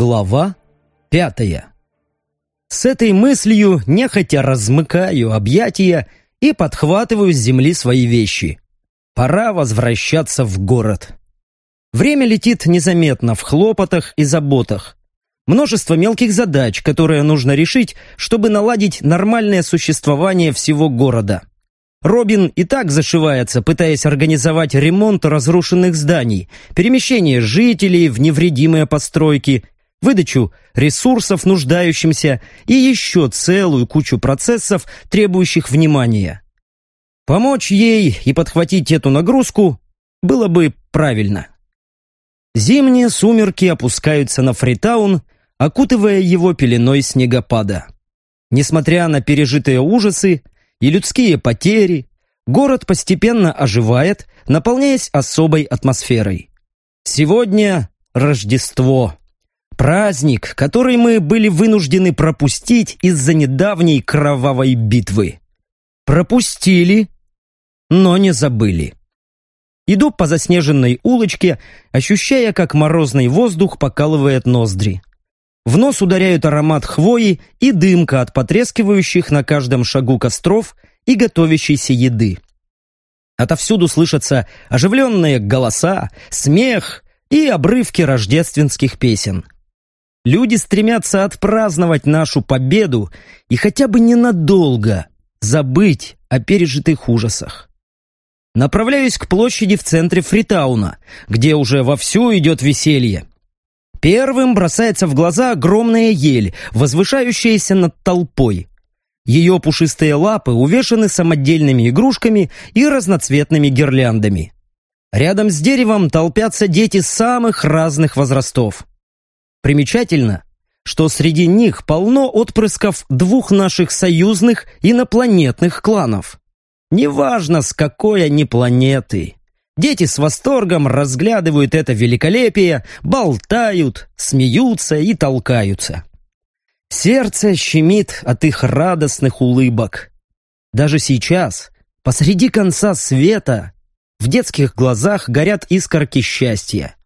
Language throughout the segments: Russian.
Глава пятая С этой мыслью нехотя размыкаю объятия и подхватываю с земли свои вещи. Пора возвращаться в город. Время летит незаметно в хлопотах и заботах. Множество мелких задач, которые нужно решить, чтобы наладить нормальное существование всего города. Робин и так зашивается, пытаясь организовать ремонт разрушенных зданий, перемещение жителей в невредимые постройки, выдачу ресурсов нуждающимся и еще целую кучу процессов, требующих внимания. Помочь ей и подхватить эту нагрузку было бы правильно. Зимние сумерки опускаются на Фритаун, окутывая его пеленой снегопада. Несмотря на пережитые ужасы и людские потери, город постепенно оживает, наполняясь особой атмосферой. Сегодня Рождество. Праздник, который мы были вынуждены пропустить из-за недавней кровавой битвы. Пропустили, но не забыли. Иду по заснеженной улочке, ощущая, как морозный воздух покалывает ноздри. В нос ударяют аромат хвои и дымка от потрескивающих на каждом шагу костров и готовящейся еды. Отовсюду слышатся оживленные голоса, смех и обрывки рождественских песен. Люди стремятся отпраздновать нашу победу и хотя бы ненадолго забыть о пережитых ужасах. Направляюсь к площади в центре Фритауна, где уже вовсю идет веселье. Первым бросается в глаза огромная ель, возвышающаяся над толпой. Ее пушистые лапы увешаны самодельными игрушками и разноцветными гирляндами. Рядом с деревом толпятся дети самых разных возрастов. Примечательно, что среди них полно отпрысков двух наших союзных инопланетных кланов. Неважно, с какой они планеты. Дети с восторгом разглядывают это великолепие, болтают, смеются и толкаются. Сердце щемит от их радостных улыбок. Даже сейчас, посреди конца света, в детских глазах горят искорки счастья.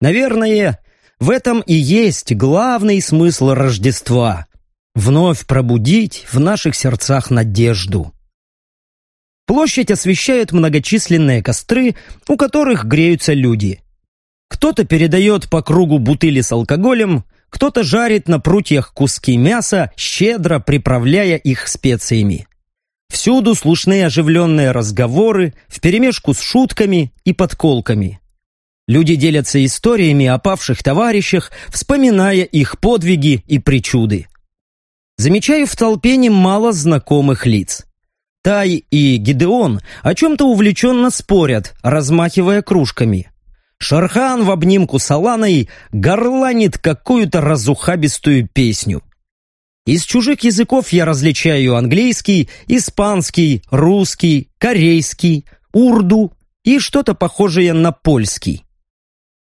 Наверное, в этом и есть главный смысл Рождества — вновь пробудить в наших сердцах надежду. Площадь освещают многочисленные костры, у которых греются люди. Кто-то передает по кругу бутыли с алкоголем, кто-то жарит на прутьях куски мяса, щедро приправляя их специями. Всюду слышны оживленные разговоры вперемешку с шутками и подколками. Люди делятся историями о павших товарищах, вспоминая их подвиги и причуды. Замечаю в толпе немало знакомых лиц. Тай и Гидеон о чем-то увлеченно спорят, размахивая кружками. Шархан в обнимку с Аланой горланит какую-то разухабистую песню. Из чужих языков я различаю английский, испанский, русский, корейский, урду и что-то похожее на польский.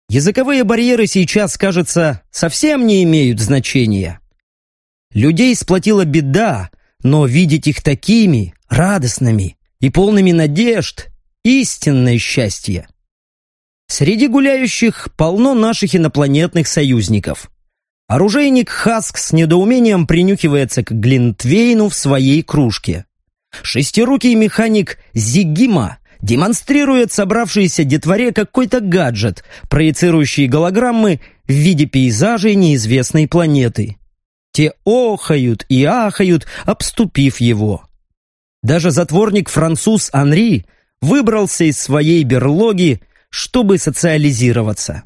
Языковые барьеры сейчас, кажется, совсем не имеют значения. Людей сплотила беда, но видеть их такими, радостными и полными надежд – истинное счастье. Среди гуляющих полно наших инопланетных союзников. Оружейник Хаск с недоумением принюхивается к Глинтвейну в своей кружке. Шестирукий механик Зигима демонстрирует собравшейся детворе какой-то гаджет, проецирующий голограммы в виде пейзажей неизвестной планеты. Те охают и ахают, обступив его. Даже затворник-француз Анри выбрался из своей берлоги, чтобы социализироваться.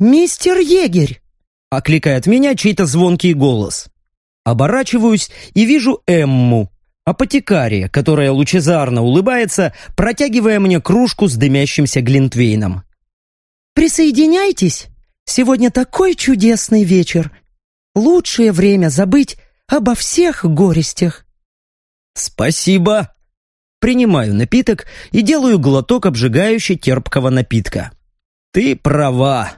«Мистер егерь!» — окликает меня чей-то звонкий голос. Оборачиваюсь и вижу Эмму, апотекария, которая лучезарно улыбается, протягивая мне кружку с дымящимся глинтвейном. «Присоединяйтесь! Сегодня такой чудесный вечер! Лучшее время забыть обо всех горестях!» «Спасибо!» Принимаю напиток и делаю глоток обжигающего терпкого напитка. «Ты права!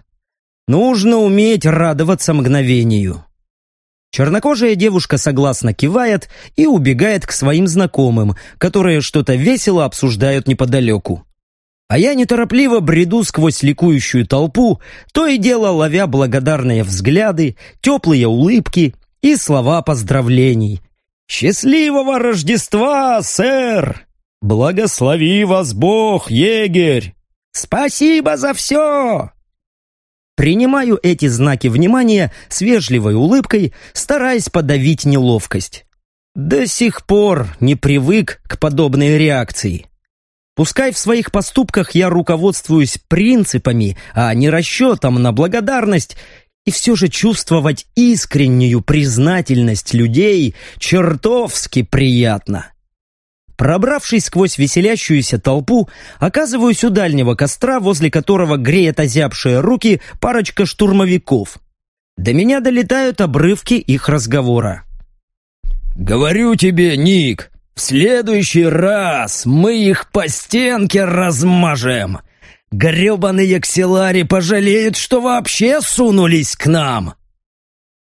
Нужно уметь радоваться мгновению!» Чернокожая девушка согласно кивает и убегает к своим знакомым, которые что-то весело обсуждают неподалеку. А я неторопливо бреду сквозь ликующую толпу, то и дело ловя благодарные взгляды, теплые улыбки и слова поздравлений. «Счастливого Рождества, сэр! Благослови вас Бог, егерь! Спасибо за все!» Принимаю эти знаки внимания с вежливой улыбкой, стараясь подавить неловкость. До сих пор не привык к подобной реакции. Пускай в своих поступках я руководствуюсь принципами, а не расчетом на благодарность, и все же чувствовать искреннюю признательность людей чертовски приятно. Пробравшись сквозь веселящуюся толпу, оказываюсь у дальнего костра, возле которого греет озябшие руки парочка штурмовиков. До меня долетают обрывки их разговора. «Говорю тебе, Ник, в следующий раз мы их по стенке размажем. Гребаные ксилари пожалеют, что вообще сунулись к нам!»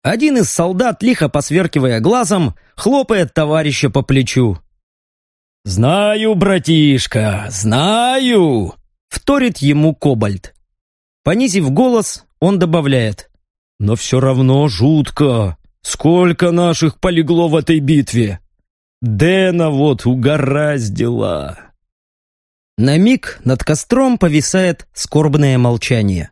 Один из солдат, лихо посверкивая глазом, хлопает товарища по плечу. «Знаю, братишка, знаю!» — вторит ему Кобальт. Понизив голос, он добавляет. «Но все равно жутко. Сколько наших полегло в этой битве! Дэна вот угораздила!» На миг над костром повисает скорбное молчание.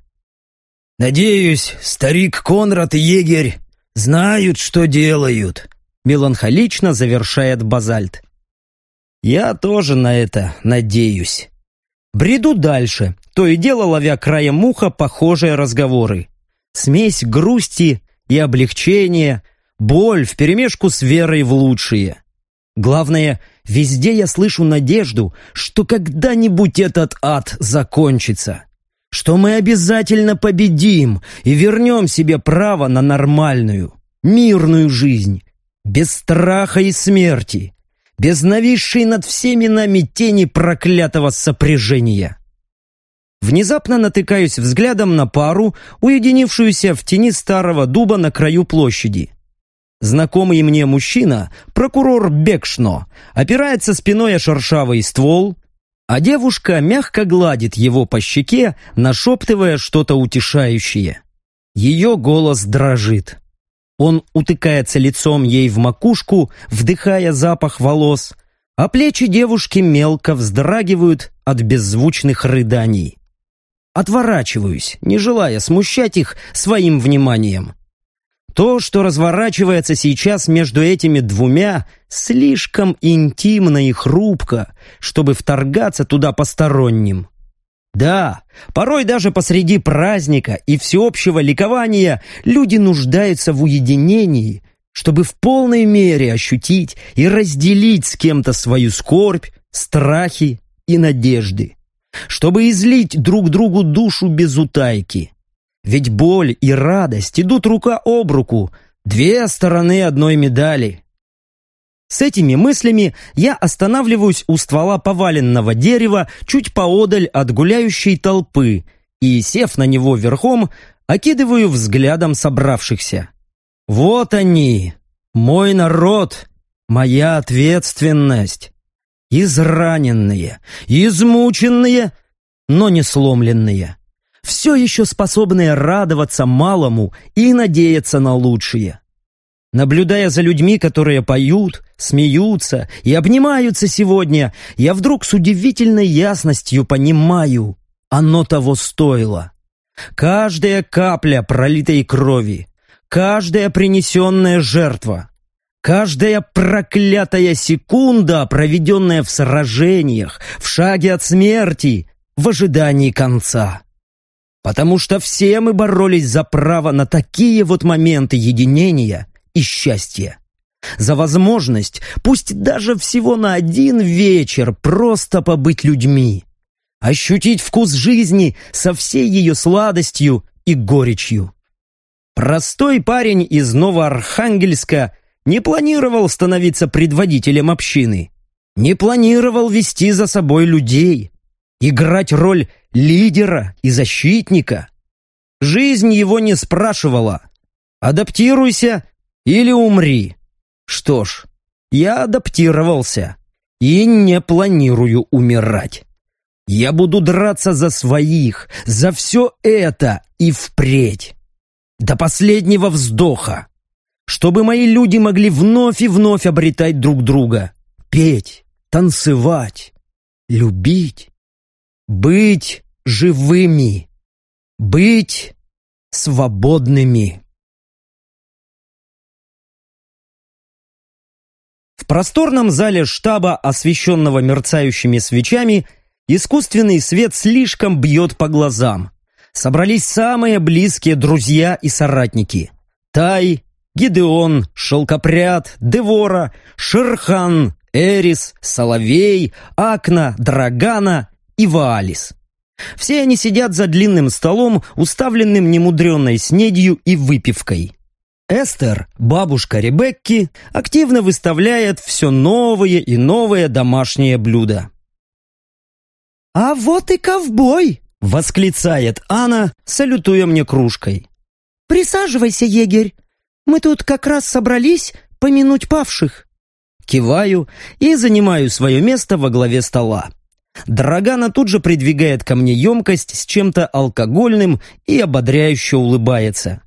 «Надеюсь, старик Конрад и егерь знают, что делают», меланхолично завершает базальт. Я тоже на это надеюсь. Бреду дальше, то и дело ловя краем муха похожие разговоры. Смесь грусти и облегчения, боль вперемешку с верой в лучшее. Главное, везде я слышу надежду, что когда-нибудь этот ад закончится, что мы обязательно победим и вернем себе право на нормальную, мирную жизнь, без страха и смерти, без нависшей над всеми нами тени проклятого сопряжения. Внезапно натыкаюсь взглядом на пару, уединившуюся в тени старого дуба на краю площади. Знакомый мне мужчина, прокурор Бекшно, опирается спиной о шершавый ствол, а девушка мягко гладит его по щеке, нашептывая что-то утешающее. Ее голос дрожит. Он утыкается лицом ей в макушку, вдыхая запах волос, а плечи девушки мелко вздрагивают от беззвучных рыданий. Отворачиваюсь, не желая смущать их своим вниманием. То, что разворачивается сейчас между этими двумя, слишком интимно и хрупко, чтобы вторгаться туда посторонним. Да, порой даже посреди праздника и всеобщего ликования люди нуждаются в уединении, чтобы в полной мере ощутить и разделить с кем-то свою скорбь, страхи и надежды, чтобы излить друг другу душу без утайки. Ведь боль и радость идут рука об руку, две стороны одной медали. С этими мыслями я останавливаюсь у ствола поваленного дерева чуть поодаль от гуляющей толпы и, сев на него верхом, окидываю взглядом собравшихся. Вот они, мой народ, моя ответственность. Израненные, измученные, но не сломленные. Все еще способные радоваться малому и надеяться на лучшее. Наблюдая за людьми, которые поют, смеются и обнимаются сегодня, я вдруг с удивительной ясностью понимаю, оно того стоило. Каждая капля пролитой крови, каждая принесенная жертва, каждая проклятая секунда, проведенная в сражениях, в шаге от смерти, в ожидании конца. Потому что все мы боролись за право на такие вот моменты единения и счастья. За возможность, пусть даже всего на один вечер, просто побыть людьми. Ощутить вкус жизни со всей ее сладостью и горечью. Простой парень из Новоархангельска не планировал становиться предводителем общины. Не планировал вести за собой людей. Играть роль лидера и защитника. Жизнь его не спрашивала. Адаптируйся или умри. Что ж, я адаптировался и не планирую умирать. Я буду драться за своих, за все это и впредь. До последнего вздоха. Чтобы мои люди могли вновь и вновь обретать друг друга. Петь, танцевать, любить. Быть живыми. Быть свободными. В просторном зале штаба, освещенного мерцающими свечами, искусственный свет слишком бьет по глазам. Собрались самые близкие друзья и соратники. Тай, Гидеон, Шелкопряд, Девора, Шерхан, Эрис, Соловей, Акна, Драгана и Ваалис. Все они сидят за длинным столом, уставленным немудренной снедью и выпивкой. Эстер, бабушка Ребекки, активно выставляет все новые и новые домашние блюда. «А вот и ковбой!» — восклицает Анна, салютуя мне кружкой. «Присаживайся, егерь. Мы тут как раз собрались помянуть павших». Киваю и занимаю свое место во главе стола. Драгана тут же придвигает ко мне емкость с чем-то алкогольным и ободряюще улыбается.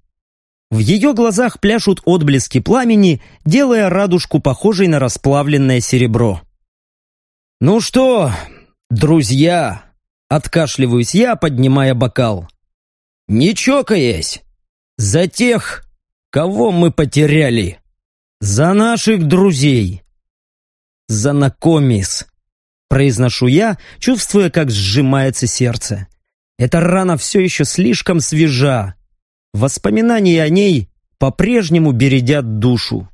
В ее глазах пляшут отблески пламени, делая радужку похожей на расплавленное серебро. «Ну что, друзья?» — откашливаюсь я, поднимая бокал. «Не чокаясь! За тех, кого мы потеряли! За наших друзей! За Накомис!» Произношу я, чувствуя, как сжимается сердце. Эта рана все еще слишком свежа, Воспоминания о ней по-прежнему бередят душу.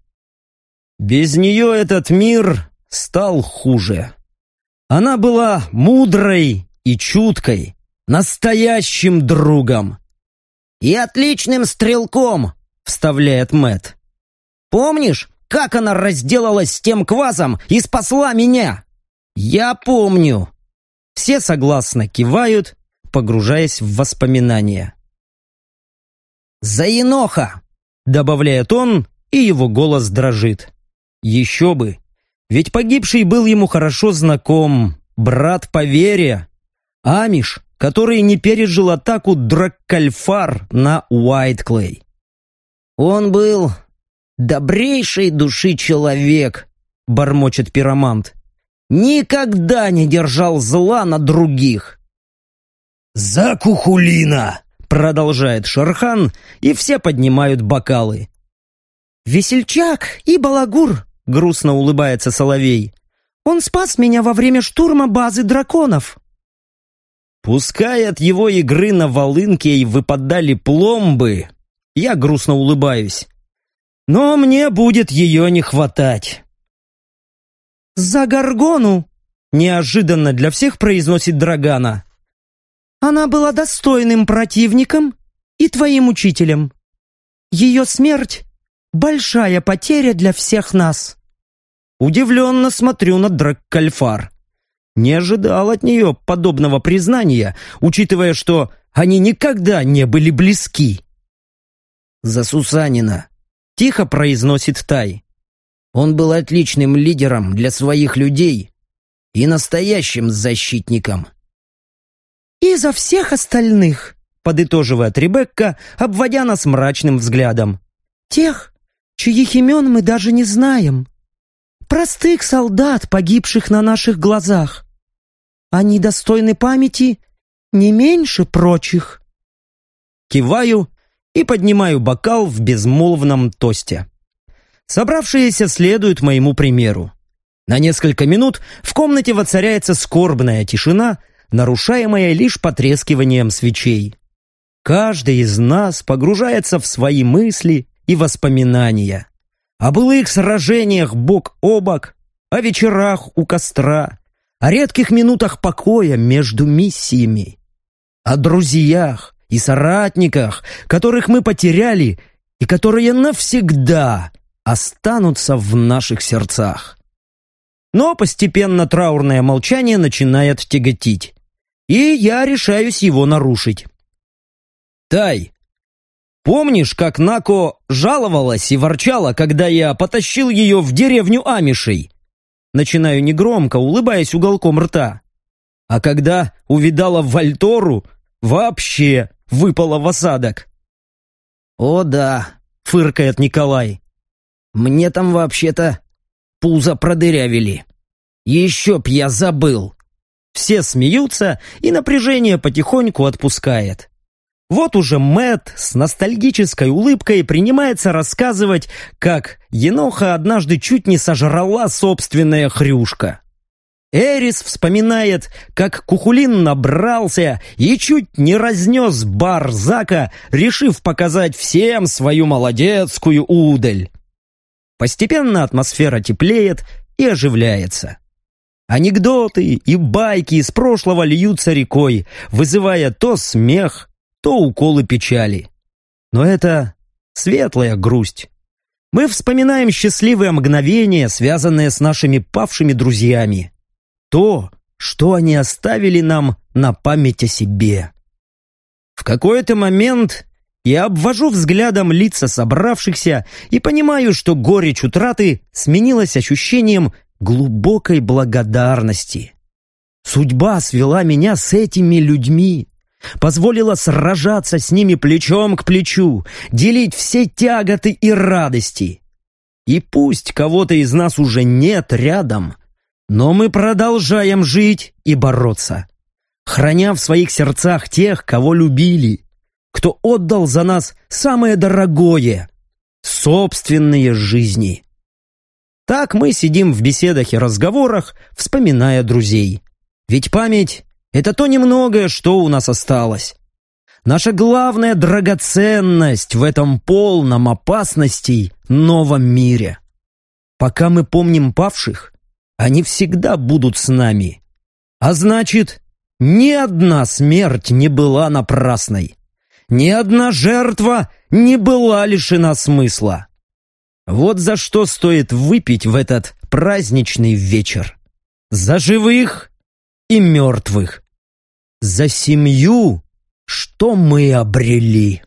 Без нее этот мир стал хуже. Она была мудрой и чуткой, настоящим другом. «И отличным стрелком», — вставляет Мэт. «Помнишь, как она разделалась с тем квазом и спасла меня?» «Я помню». Все согласно кивают, погружаясь в воспоминания. «За еноха!» — добавляет он, и его голос дрожит. Еще бы! Ведь погибший был ему хорошо знаком, брат по вере. Амиш, который не пережил атаку Драккальфар на Уайтклей. «Он был добрейшей души человек», — бормочет пиромант. «Никогда не держал зла на других». «За Кухулина!» Продолжает Шархан, и все поднимают бокалы. «Весельчак и балагур!» — грустно улыбается Соловей. «Он спас меня во время штурма базы драконов!» Пускай от его игры на волынке и выпадали пломбы, я грустно улыбаюсь. Но мне будет ее не хватать. «За Гаргону!» — неожиданно для всех произносит Драгана. Она была достойным противником и твоим учителем. Ее смерть — большая потеря для всех нас». Удивленно смотрю на Драккальфар. Не ожидал от нее подобного признания, учитывая, что они никогда не были близки. «За Сусанина», — тихо произносит Тай. «Он был отличным лидером для своих людей и настоящим защитником». «И за всех остальных», — подытоживает Ребекка, обводя нас мрачным взглядом. «Тех, чьих имен мы даже не знаем. Простых солдат, погибших на наших глазах. Они достойны памяти не меньше прочих». Киваю и поднимаю бокал в безмолвном тосте. Собравшиеся следуют моему примеру. На несколько минут в комнате воцаряется скорбная тишина — нарушаемое лишь потрескиванием свечей. Каждый из нас погружается в свои мысли и воспоминания. О былых сражениях бок о бок, о вечерах у костра, о редких минутах покоя между миссиями, о друзьях и соратниках, которых мы потеряли и которые навсегда останутся в наших сердцах. Но постепенно траурное молчание начинает тяготить и я решаюсь его нарушить. «Тай, помнишь, как Нако жаловалась и ворчала, когда я потащил ее в деревню Амишей?» Начинаю негромко, улыбаясь уголком рта. А когда увидала Вальтору, вообще выпала в осадок. «О да», — фыркает Николай. «Мне там вообще-то пузо продырявили. Еще б я забыл». Все смеются, и напряжение потихоньку отпускает. Вот уже Мэт с ностальгической улыбкой принимается рассказывать, как Еноха однажды чуть не сожрала собственная хрюшка. Эрис вспоминает, как Кухулин набрался и чуть не разнес бар Зака, решив показать всем свою молодецкую удаль. Постепенно атмосфера теплеет и оживляется. Анекдоты и байки из прошлого льются рекой, вызывая то смех, то уколы печали. Но это светлая грусть. Мы вспоминаем счастливые мгновения, связанные с нашими павшими друзьями то, что они оставили нам на память о себе. В какой-то момент я обвожу взглядом лица собравшихся и понимаю, что горечь утраты сменилась ощущением глубокой благодарности. Судьба свела меня с этими людьми, позволила сражаться с ними плечом к плечу, делить все тяготы и радости. И пусть кого-то из нас уже нет рядом, но мы продолжаем жить и бороться, храня в своих сердцах тех, кого любили, кто отдал за нас самое дорогое — собственные жизни. Так мы сидим в беседах и разговорах, вспоминая друзей. Ведь память — это то немногое, что у нас осталось. Наша главная драгоценность в этом полном опасностей новом мире. Пока мы помним павших, они всегда будут с нами. А значит, ни одна смерть не была напрасной. Ни одна жертва не была лишена смысла. Вот за что стоит выпить в этот праздничный вечер. За живых и мертвых. За семью, что мы обрели.